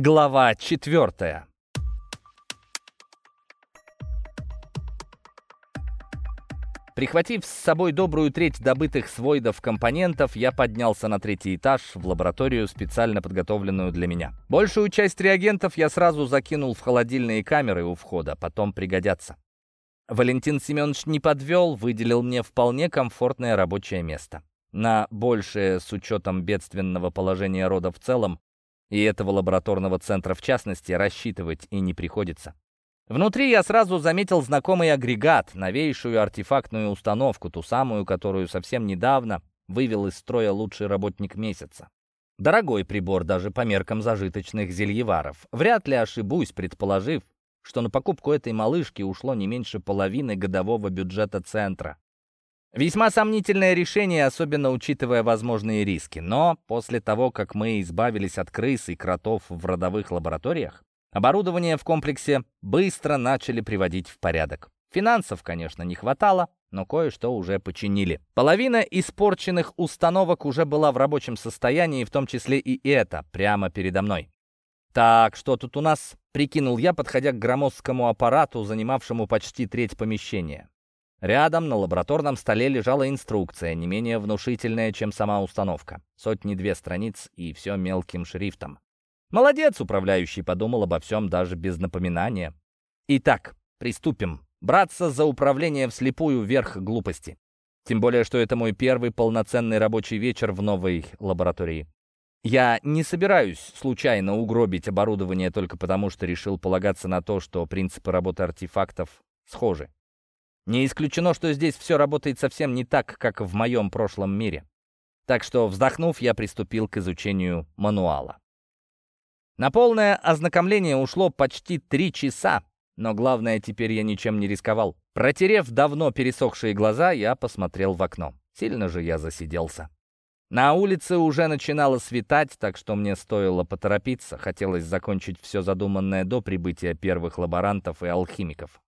Глава четвертая. Прихватив с собой добрую треть добытых с войдов компонентов, я поднялся на третий этаж в лабораторию, специально подготовленную для меня. Большую часть реагентов я сразу закинул в холодильные камеры у входа, потом пригодятся. Валентин Семенович не подвел, выделил мне вполне комфортное рабочее место. На большее, с учетом бедственного положения рода в целом, и этого лабораторного центра в частности рассчитывать и не приходится. Внутри я сразу заметил знакомый агрегат, новейшую артефактную установку, ту самую, которую совсем недавно вывел из строя лучший работник месяца. Дорогой прибор даже по меркам зажиточных зельеваров. Вряд ли ошибусь, предположив, что на покупку этой малышки ушло не меньше половины годового бюджета центра. Весьма сомнительное решение, особенно учитывая возможные риски. Но после того, как мы избавились от крыс и кротов в родовых лабораториях, оборудование в комплексе быстро начали приводить в порядок. Финансов, конечно, не хватало, но кое-что уже починили. Половина испорченных установок уже была в рабочем состоянии, в том числе и это, прямо передо мной. «Так, что тут у нас?» — прикинул я, подходя к громоздкому аппарату, занимавшему почти треть помещения. Рядом на лабораторном столе лежала инструкция, не менее внушительная, чем сама установка. Сотни-две страниц и все мелким шрифтом. Молодец, управляющий подумал обо всем даже без напоминания. Итак, приступим. Браться за управление вслепую вверх глупости. Тем более, что это мой первый полноценный рабочий вечер в новой лаборатории. Я не собираюсь случайно угробить оборудование только потому, что решил полагаться на то, что принципы работы артефактов схожи. Не исключено, что здесь все работает совсем не так, как в моем прошлом мире. Так что, вздохнув, я приступил к изучению мануала. На полное ознакомление ушло почти три часа, но главное, теперь я ничем не рисковал. Протерев давно пересохшие глаза, я посмотрел в окно. Сильно же я засиделся. На улице уже начинало светать, так что мне стоило поторопиться. Хотелось закончить все задуманное до прибытия первых лаборантов и алхимиков.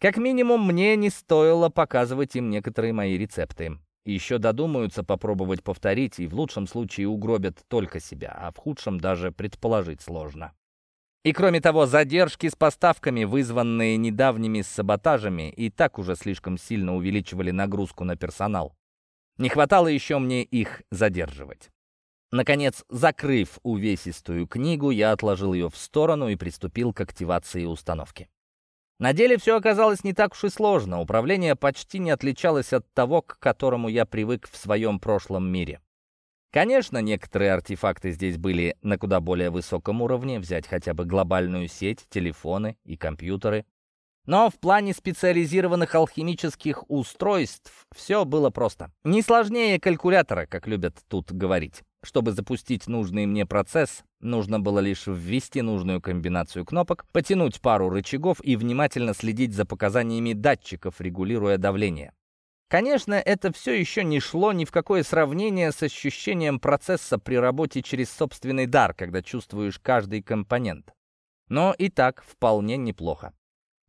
Как минимум, мне не стоило показывать им некоторые мои рецепты. Еще додумаются попробовать повторить, и в лучшем случае угробят только себя, а в худшем даже предположить сложно. И кроме того, задержки с поставками, вызванные недавними саботажами, и так уже слишком сильно увеличивали нагрузку на персонал. Не хватало еще мне их задерживать. Наконец, закрыв увесистую книгу, я отложил ее в сторону и приступил к активации установки. На деле все оказалось не так уж и сложно. Управление почти не отличалось от того, к которому я привык в своем прошлом мире. Конечно, некоторые артефакты здесь были на куда более высоком уровне, взять хотя бы глобальную сеть, телефоны и компьютеры. Но в плане специализированных алхимических устройств все было просто. Не сложнее калькулятора, как любят тут говорить. Чтобы запустить нужный мне процесс, нужно было лишь ввести нужную комбинацию кнопок, потянуть пару рычагов и внимательно следить за показаниями датчиков, регулируя давление. Конечно, это все еще не шло ни в какое сравнение с ощущением процесса при работе через собственный дар, когда чувствуешь каждый компонент. Но и так вполне неплохо.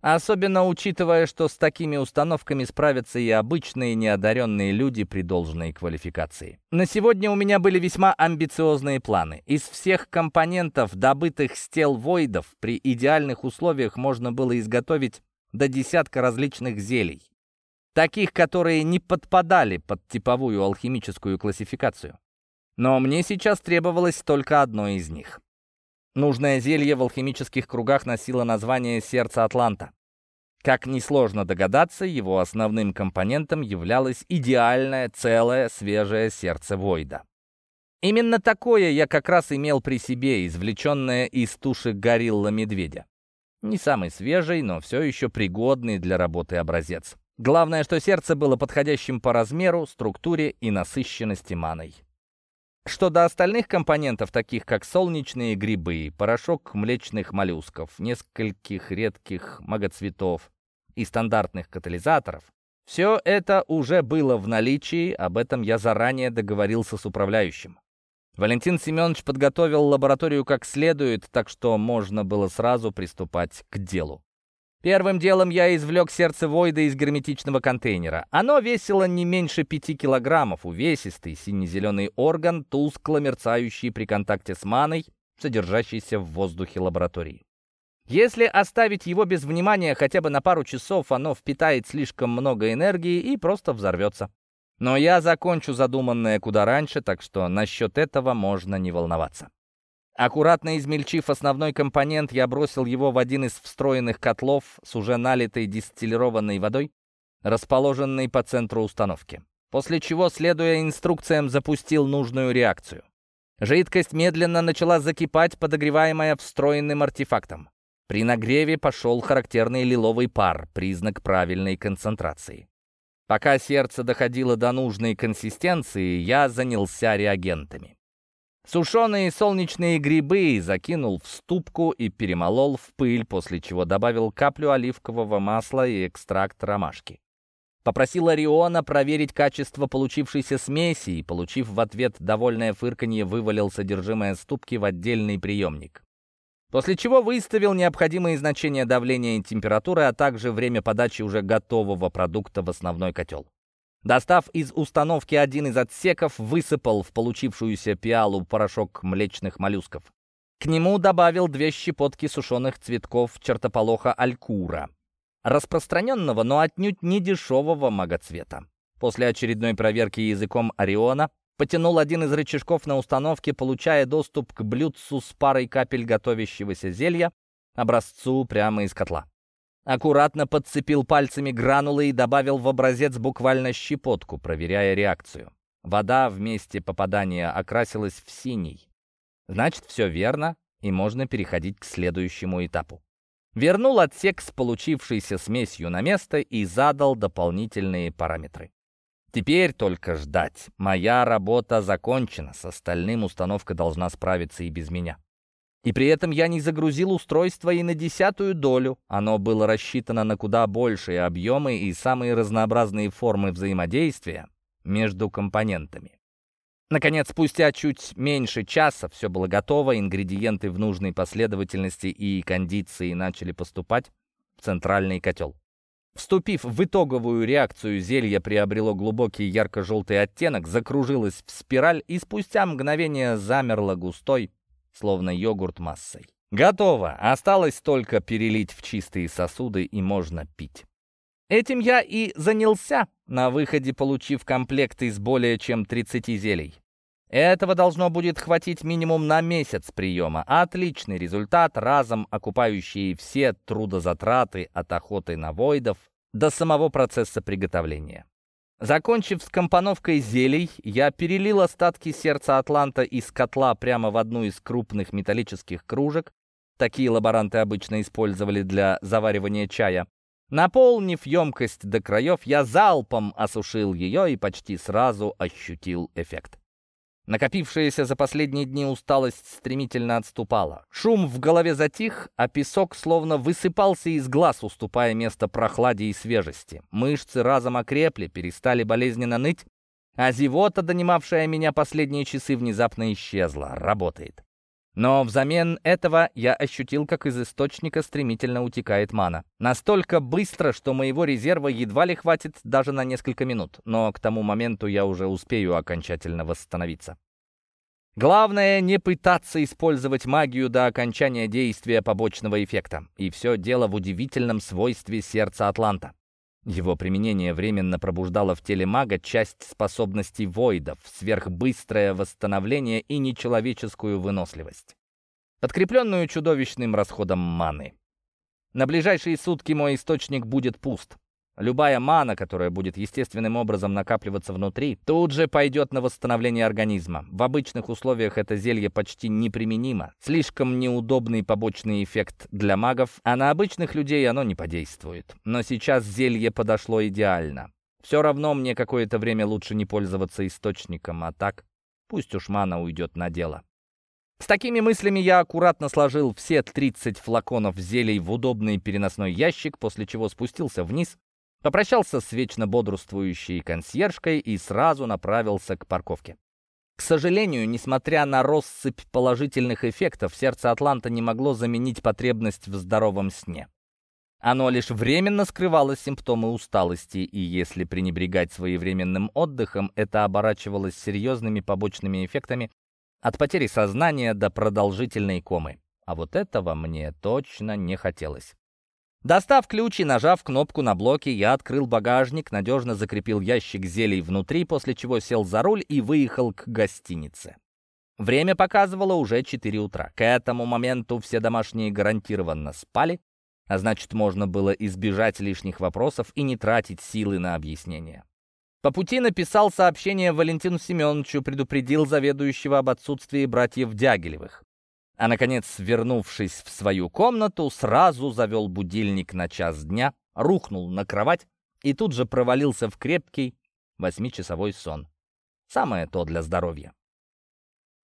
Особенно учитывая, что с такими установками справятся и обычные неодаренные люди при должной квалификации. На сегодня у меня были весьма амбициозные планы. Из всех компонентов, добытых с тел войдов, при идеальных условиях можно было изготовить до десятка различных зелий. Таких, которые не подпадали под типовую алхимическую классификацию. Но мне сейчас требовалось только одно из них. Нужное зелье в алхимических кругах носило название «Сердце Атланта». Как несложно догадаться, его основным компонентом являлось идеальное, целое, свежее сердце Войда. Именно такое я как раз имел при себе, извлеченное из туши горилла-медведя. Не самый свежий, но все еще пригодный для работы образец. Главное, что сердце было подходящим по размеру, структуре и насыщенности маной. Что до остальных компонентов, таких как солнечные грибы, порошок млечных моллюсков, нескольких редких магоцветов и стандартных катализаторов, все это уже было в наличии, об этом я заранее договорился с управляющим. Валентин Семенович подготовил лабораторию как следует, так что можно было сразу приступать к делу. Первым делом я извлек сердце Войда из герметичного контейнера. Оно весило не меньше пяти килограммов, увесистый сине-зеленый орган, тускло мерцающий при контакте с маной, содержащийся в воздухе лаборатории. Если оставить его без внимания хотя бы на пару часов, оно впитает слишком много энергии и просто взорвется. Но я закончу задуманное куда раньше, так что насчет этого можно не волноваться. Аккуратно измельчив основной компонент, я бросил его в один из встроенных котлов с уже налитой дистиллированной водой, расположенной по центру установки. После чего, следуя инструкциям, запустил нужную реакцию. Жидкость медленно начала закипать, подогреваемая встроенным артефактом. При нагреве пошел характерный лиловый пар, признак правильной концентрации. Пока сердце доходило до нужной консистенции, я занялся реагентами. Сушеные солнечные грибы закинул в ступку и перемолол в пыль, после чего добавил каплю оливкового масла и экстракт ромашки. Попросил Ориона проверить качество получившейся смеси и, получив в ответ довольное фырканье, вывалил содержимое ступки в отдельный приемник. После чего выставил необходимые значения давления и температуры, а также время подачи уже готового продукта в основной котел. Достав из установки один из отсеков, высыпал в получившуюся пиалу порошок млечных моллюсков. К нему добавил две щепотки сушеных цветков чертополоха алькура, распространенного, но отнюдь не дешевого магоцвета. После очередной проверки языком Ориона потянул один из рычажков на установке, получая доступ к блюдцу с парой капель готовящегося зелья, образцу прямо из котла. Аккуратно подцепил пальцами гранулы и добавил в образец буквально щепотку, проверяя реакцию. Вода в месте попадания окрасилась в синий. Значит, все верно, и можно переходить к следующему этапу. Вернул отсек с получившейся смесью на место и задал дополнительные параметры. Теперь только ждать. Моя работа закончена, с остальным установка должна справиться и без меня. И при этом я не загрузил устройство и на десятую долю. Оно было рассчитано на куда большие объемы и самые разнообразные формы взаимодействия между компонентами. Наконец, спустя чуть меньше часа все было готово, ингредиенты в нужной последовательности и кондиции начали поступать в центральный котел. Вступив в итоговую реакцию, зелье приобрело глубокий ярко-желтый оттенок, закружилось в спираль и спустя мгновение замерло густой, словно йогурт массой. Готово. Осталось только перелить в чистые сосуды и можно пить. Этим я и занялся, на выходе получив комплект из более чем 30 зелий. Этого должно будет хватить минимум на месяц приема. Отличный результат, разом окупающий все трудозатраты от охоты на войдов до самого процесса приготовления. Закончив с компоновкой зелий, я перелил остатки сердца Атланта из котла прямо в одну из крупных металлических кружек. Такие лаборанты обычно использовали для заваривания чая. Наполнив емкость до краев, я залпом осушил ее и почти сразу ощутил эффект. Накопившаяся за последние дни усталость стремительно отступала. Шум в голове затих, а песок словно высыпался из глаз, уступая место прохладе и свежести. Мышцы разом окрепли, перестали болезненно ныть, а зевота, донимавшая меня последние часы, внезапно исчезла. Работает. Но взамен этого я ощутил, как из источника стремительно утекает мана. Настолько быстро, что моего резерва едва ли хватит даже на несколько минут, но к тому моменту я уже успею окончательно восстановиться. Главное не пытаться использовать магию до окончания действия побочного эффекта. И все дело в удивительном свойстве сердца Атланта. Его применение временно пробуждало в теле мага часть способностей воидов, сверхбыстрое восстановление и нечеловеческую выносливость, подкрепленную чудовищным расходом маны. На ближайшие сутки мой источник будет пуст. Любая мана, которая будет естественным образом накапливаться внутри, тут же пойдет на восстановление организма. В обычных условиях это зелье почти неприменимо. Слишком неудобный побочный эффект для магов, а на обычных людей оно не подействует. Но сейчас зелье подошло идеально. Все равно мне какое-то время лучше не пользоваться источником, а так пусть уж мана уйдет на дело. С такими мыслями я аккуратно сложил все 30 флаконов зелий в удобный переносной ящик, после чего спустился вниз Попрощался с вечно бодрствующей консьержкой и сразу направился к парковке. К сожалению, несмотря на россыпь положительных эффектов, сердце Атланта не могло заменить потребность в здоровом сне. Оно лишь временно скрывало симптомы усталости, и если пренебрегать своевременным отдыхом, это оборачивалось серьезными побочными эффектами, От потери сознания до продолжительной комы. А вот этого мне точно не хотелось. Достав ключ и нажав кнопку на блоке, я открыл багажник, надежно закрепил ящик зелий внутри, после чего сел за руль и выехал к гостинице. Время показывало уже 4 утра. К этому моменту все домашние гарантированно спали, а значит, можно было избежать лишних вопросов и не тратить силы на объяснение. По пути написал сообщение Валентину Семеновичу, предупредил заведующего об отсутствии братьев Дягилевых. А, наконец, вернувшись в свою комнату, сразу завел будильник на час дня, рухнул на кровать и тут же провалился в крепкий восьмичасовой сон. Самое то для здоровья.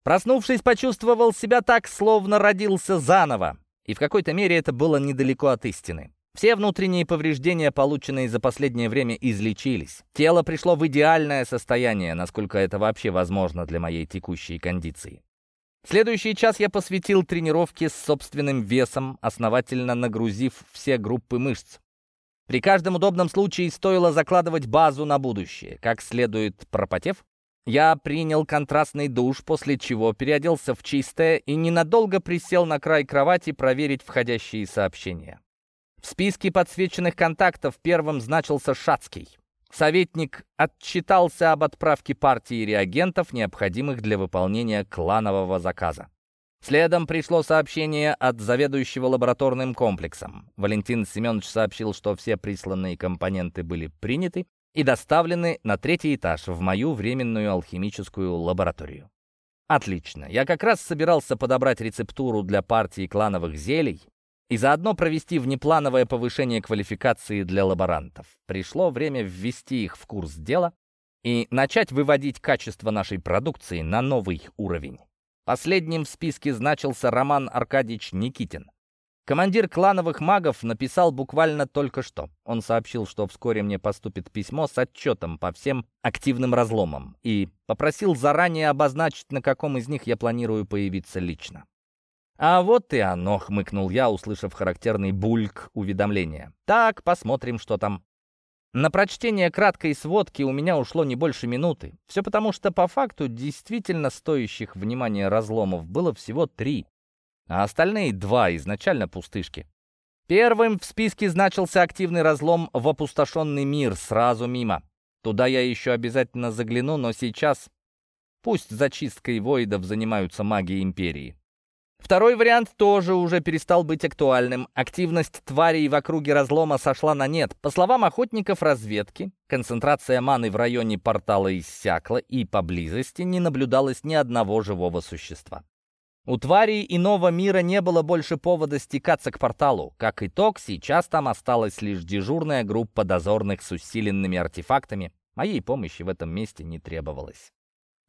Проснувшись, почувствовал себя так, словно родился заново. И в какой-то мере это было недалеко от истины. Все внутренние повреждения, полученные за последнее время, излечились. Тело пришло в идеальное состояние, насколько это вообще возможно для моей текущей кондиции. Следующий час я посвятил тренировке с собственным весом, основательно нагрузив все группы мышц. При каждом удобном случае стоило закладывать базу на будущее. Как следует пропотев, я принял контрастный душ, после чего переоделся в чистое и ненадолго присел на край кровати проверить входящие сообщения. В списке подсвеченных контактов первым значился Шацкий. Советник отчитался об отправке партии реагентов, необходимых для выполнения кланового заказа. Следом пришло сообщение от заведующего лабораторным комплексом. Валентин Семенович сообщил, что все присланные компоненты были приняты и доставлены на третий этаж в мою временную алхимическую лабораторию. Отлично. Я как раз собирался подобрать рецептуру для партии клановых зелий, и заодно провести внеплановое повышение квалификации для лаборантов. Пришло время ввести их в курс дела и начать выводить качество нашей продукции на новый уровень. Последним в списке значился Роман Аркадьевич Никитин. Командир клановых магов написал буквально только что. Он сообщил, что вскоре мне поступит письмо с отчетом по всем активным разломам и попросил заранее обозначить, на каком из них я планирую появиться лично. «А вот и оно», — хмыкнул я, услышав характерный бульк уведомления. «Так, посмотрим, что там». На прочтение краткой сводки у меня ушло не больше минуты. Все потому, что по факту действительно стоящих внимания разломов было всего три, а остальные два изначально пустышки. Первым в списке значился активный разлом в опустошенный мир, сразу мимо. Туда я еще обязательно загляну, но сейчас пусть зачисткой воидов занимаются маги Империи. Второй вариант тоже уже перестал быть актуальным. Активность тварей в округе разлома сошла на нет. По словам охотников разведки, концентрация маны в районе портала иссякла, и поблизости не наблюдалось ни одного живого существа. У тварей иного мира не было больше повода стекаться к порталу. Как итог, сейчас там осталась лишь дежурная группа дозорных с усиленными артефактами. Моей помощи в этом месте не требовалось.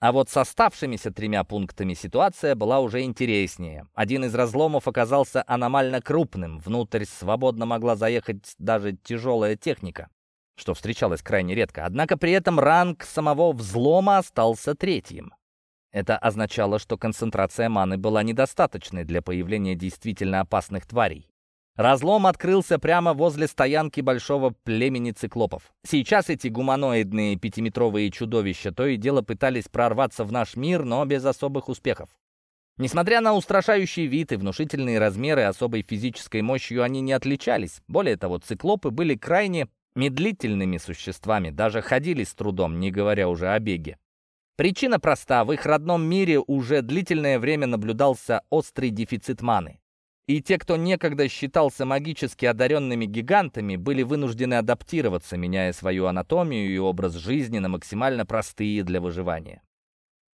А вот с оставшимися тремя пунктами ситуация была уже интереснее. Один из разломов оказался аномально крупным. Внутрь свободно могла заехать даже тяжелая техника, что встречалось крайне редко. Однако при этом ранг самого взлома остался третьим. Это означало, что концентрация маны была недостаточной для появления действительно опасных тварей. Разлом открылся прямо возле стоянки большого племени циклопов. Сейчас эти гуманоидные пятиметровые чудовища то и дело пытались прорваться в наш мир, но без особых успехов. Несмотря на устрашающий вид и внушительные размеры особой физической мощью, они не отличались. Более того, циклопы были крайне медлительными существами, даже ходили с трудом, не говоря уже о беге. Причина проста, в их родном мире уже длительное время наблюдался острый дефицит маны. И те, кто некогда считался магически одаренными гигантами, были вынуждены адаптироваться, меняя свою анатомию и образ жизни на максимально простые для выживания.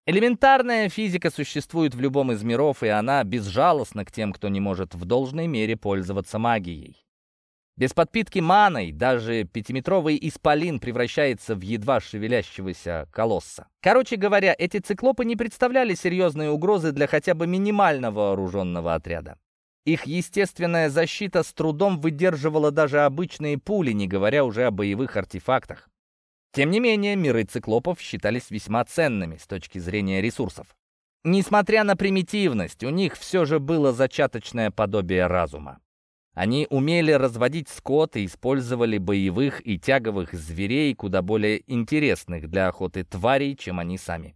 Элементарная физика существует в любом из миров, и она безжалостна к тем, кто не может в должной мере пользоваться магией. Без подпитки маной даже пятиметровый исполин превращается в едва шевелящегося колосса. Короче говоря, эти циклопы не представляли серьезной угрозы для хотя бы минимально вооруженного отряда. Их естественная защита с трудом выдерживала даже обычные пули, не говоря уже о боевых артефактах. Тем не менее, миры циклопов считались весьма ценными с точки зрения ресурсов. Несмотря на примитивность, у них все же было зачаточное подобие разума. Они умели разводить скот и использовали боевых и тяговых зверей, куда более интересных для охоты тварей, чем они сами.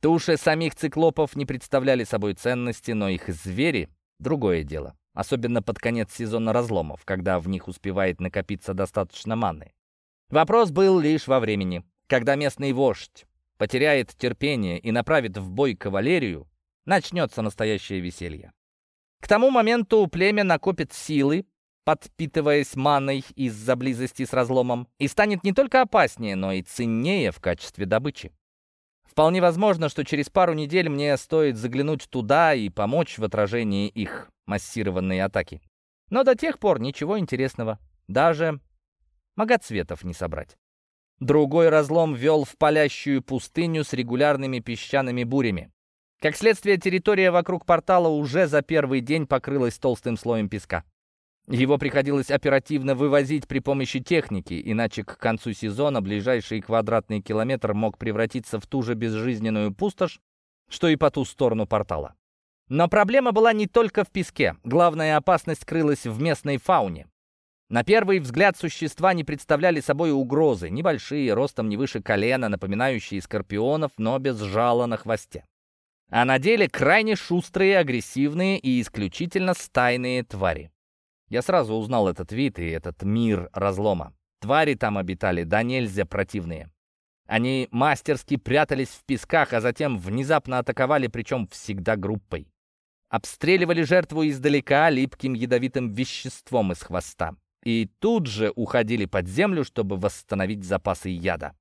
Туши самих циклопов не представляли собой ценности, но их звери — другое дело. Особенно под конец сезона разломов, когда в них успевает накопиться достаточно маны. Вопрос был лишь во времени. Когда местный вождь потеряет терпение и направит в бой кавалерию, начнется настоящее веселье. К тому моменту племя накопит силы, подпитываясь маной из-за близости с разломом, и станет не только опаснее, но и ценнее в качестве добычи. Вполне возможно, что через пару недель мне стоит заглянуть туда и помочь в отражении их массированной атаки. Но до тех пор ничего интересного. Даже магоцветов не собрать. Другой разлом вел в палящую пустыню с регулярными песчаными бурями. Как следствие, территория вокруг портала уже за первый день покрылась толстым слоем песка. Его приходилось оперативно вывозить при помощи техники, иначе к концу сезона ближайший квадратный километр мог превратиться в ту же безжизненную пустошь, что и по ту сторону портала. Но проблема была не только в песке. Главная опасность крылась в местной фауне. На первый взгляд существа не представляли собой угрозы, небольшие, ростом не выше колена, напоминающие скорпионов, но без жала на хвосте. А на деле крайне шустрые, агрессивные и исключительно стайные твари. Я сразу узнал этот вид и этот мир разлома. Твари там обитали, да нельзя противные. Они мастерски прятались в песках, а затем внезапно атаковали, причем всегда группой. Обстреливали жертву издалека липким ядовитым веществом из хвоста. И тут же уходили под землю, чтобы восстановить запасы яда.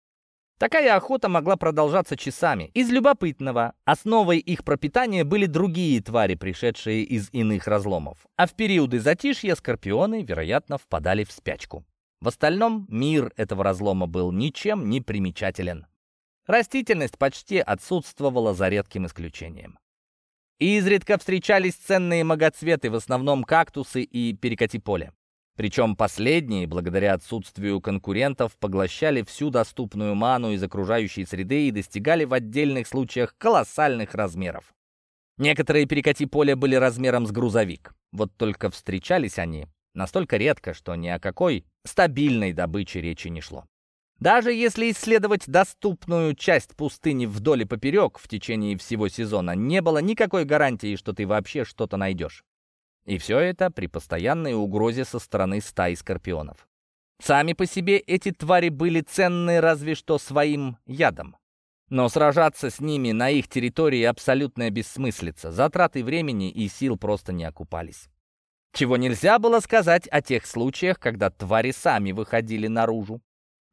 Такая охота могла продолжаться часами. Из любопытного, основой их пропитания были другие твари, пришедшие из иных разломов. А в периоды затишья скорпионы, вероятно, впадали в спячку. В остальном мир этого разлома был ничем не примечателен. Растительность почти отсутствовала за редким исключением. Изредка встречались ценные многоцветы, в основном кактусы и перекати поле. Причем последние, благодаря отсутствию конкурентов, поглощали всю доступную ману из окружающей среды и достигали в отдельных случаях колоссальных размеров. Некоторые перекати поля были размером с грузовик. Вот только встречались они настолько редко, что ни о какой стабильной добыче речи не шло. Даже если исследовать доступную часть пустыни вдоль и поперек в течение всего сезона, не было никакой гарантии, что ты вообще что-то найдешь. И все это при постоянной угрозе со стороны стаи скорпионов. Сами по себе эти твари были ценны разве что своим ядом. Но сражаться с ними на их территории абсолютная бессмыслица. Затраты времени и сил просто не окупались. Чего нельзя было сказать о тех случаях, когда твари сами выходили наружу.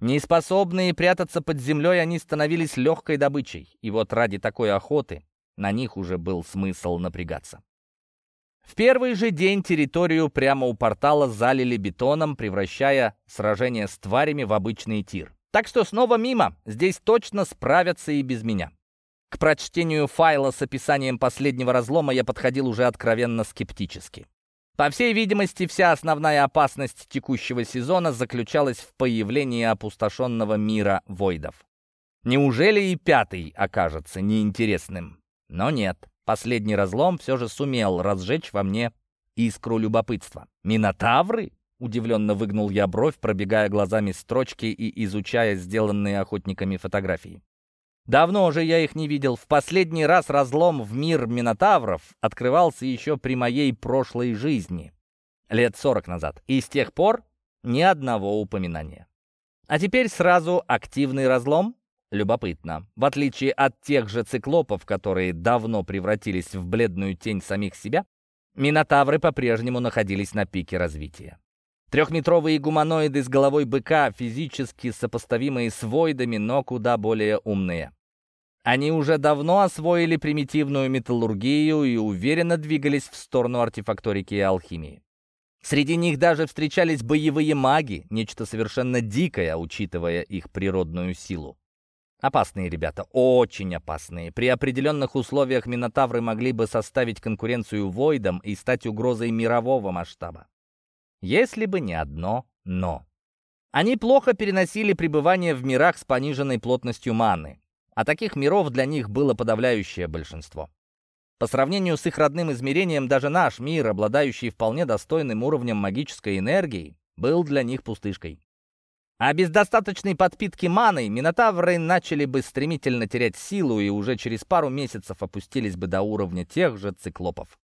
Неспособные прятаться под землей, они становились легкой добычей. И вот ради такой охоты на них уже был смысл напрягаться. В первый же день территорию прямо у портала залили бетоном, превращая сражение с тварями в обычный тир. Так что снова мимо, здесь точно справятся и без меня. К прочтению файла с описанием последнего разлома я подходил уже откровенно скептически. По всей видимости, вся основная опасность текущего сезона заключалась в появлении опустошенного мира войдов. Неужели и пятый окажется неинтересным? Но нет. Последний разлом все же сумел разжечь во мне искру любопытства. «Минотавры?» — удивленно выгнул я бровь, пробегая глазами строчки и изучая сделанные охотниками фотографии. Давно же я их не видел. В последний раз разлом в мир Минотавров открывался еще при моей прошлой жизни, лет сорок назад. И с тех пор ни одного упоминания. А теперь сразу активный разлом? Любопытно. В отличие от тех же циклопов, которые давно превратились в бледную тень самих себя, минотавры по-прежнему находились на пике развития. Трехметровые гуманоиды с головой быка, физически сопоставимые с войдами, но куда более умные. Они уже давно освоили примитивную металлургию и уверенно двигались в сторону артефакторики и алхимии. Среди них даже встречались боевые маги, нечто совершенно дикое, учитывая их природную силу. Опасные ребята, очень опасные. При определенных условиях Минотавры могли бы составить конкуренцию Войдам и стать угрозой мирового масштаба. Если бы не одно «но». Они плохо переносили пребывание в мирах с пониженной плотностью маны, а таких миров для них было подавляющее большинство. По сравнению с их родным измерением, даже наш мир, обладающий вполне достойным уровнем магической энергии, был для них пустышкой. А без достаточной подпитки маной минотавры начали бы стремительно терять силу и уже через пару месяцев опустились бы до уровня тех же циклопов.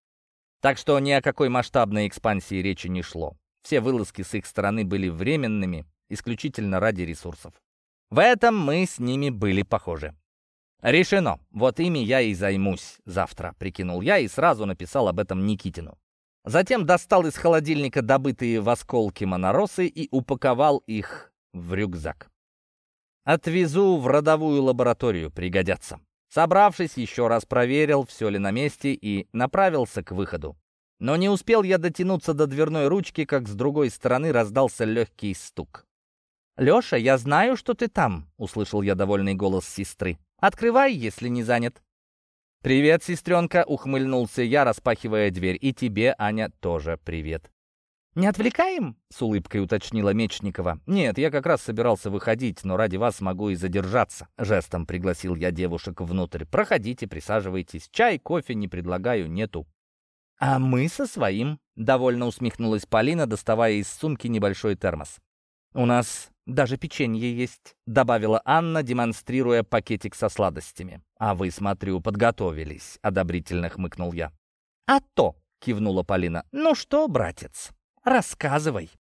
Так что ни о какой масштабной экспансии речи не шло. Все вылазки с их стороны были временными, исключительно ради ресурсов. В этом мы с ними были похожи. «Решено. Вот ими я и займусь завтра», — прикинул я и сразу написал об этом Никитину. Затем достал из холодильника добытые в осколке моноросы и упаковал их в рюкзак. Отвезу в родовую лабораторию, пригодятся. Собравшись, еще раз проверил, все ли на месте, и направился к выходу. Но не успел я дотянуться до дверной ручки, как с другой стороны раздался легкий стук. «Леша, я знаю, что ты там», — услышал я довольный голос сестры. «Открывай, если не занят». «Привет, сестренка», — ухмыльнулся я, распахивая дверь. «И тебе, Аня, тоже привет». «Не отвлекаем?» — с улыбкой уточнила Мечникова. «Нет, я как раз собирался выходить, но ради вас могу и задержаться». Жестом пригласил я девушек внутрь. «Проходите, присаживайтесь. Чай, кофе не предлагаю, нету». «А мы со своим», — довольно усмехнулась Полина, доставая из сумки небольшой термос. «У нас даже печенье есть», — добавила Анна, демонстрируя пакетик со сладостями. «А вы, смотрю, подготовились», — одобрительно хмыкнул я. «А то», — кивнула Полина. «Ну что, братец, рассказывай».